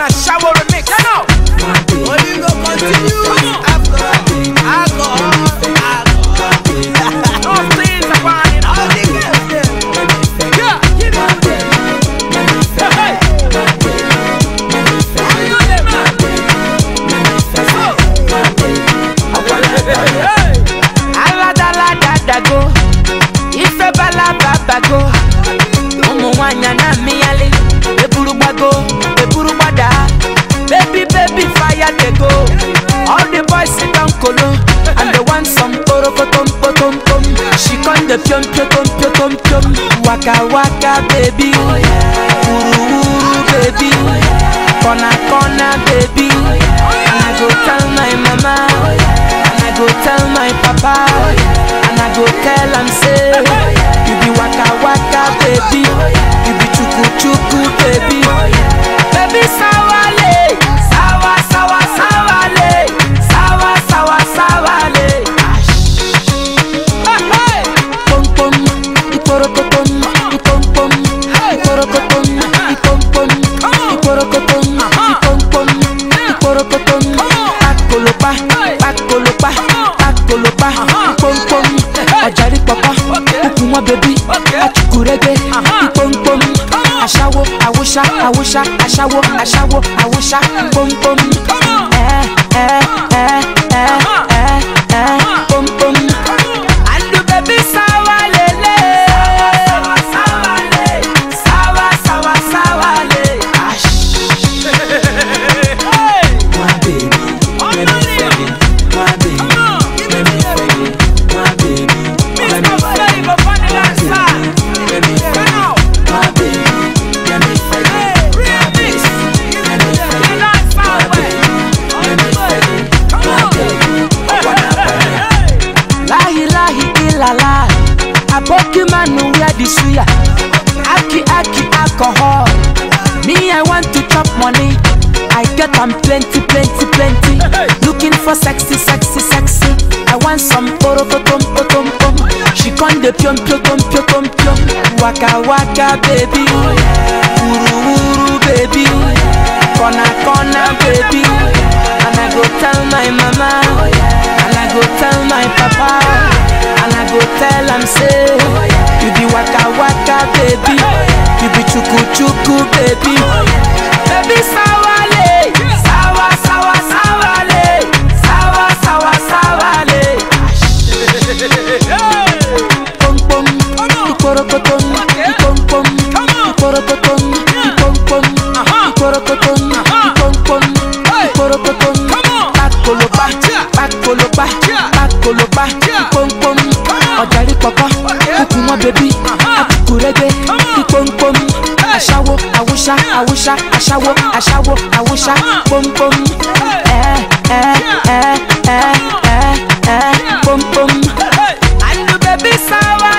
on Ashawo remix. You know. Well, go continue. Alcohol, it. All bala baba go. Umu wanya na miyali. Waka waka baby. Wuru wuru baby. Corner corner baby. And i go tell my mama. And i go tell my papa. And i go tell am say you be waka waka baby. You be chuku chuku baby. Baby sawale pakolopa, ipom pom. Ọ̀jàrí pọ̀pọ̀, kúkú wọn bẹ̀bí, achukurege, ipom pom. Aṣáwo, àwòṣá, àwòṣá, aṣáwo, aṣáwo, àwòṣá, pom pom. Ẹ ẹ ẹ ẹ Aboki manu wear the suya. Aki aki alcohol. Me I want to chop money. I get am plenty plenty plenty. Looking for sexy sexy sexy. I want some porokotom potom pom She con de piom piotom piotom piom Waka waka baby. Uru uru baby. Kona kona baby. And I go tell my mama. And I go tell my papa. And I go tell I'm say baby. Baby sawale, sawa sawa sawale, sawa sawa sawale. Pom pom, ikorokoton, pom pom, ikorokoton, pom pom, ikorokoton, pom pom, ikorokoton. Pakoloba, pakoloba, pakoloba, pom pom, ọjàrí pọpọ, kúkú mọ bébí, àkùkù rẹgbẹ, pom pom. aṣáwó àwùṣá àwùṣá aṣáwó aṣáwó eh eh eh eh eh eh, ẹ pọ́npọ́n. and the baby sour.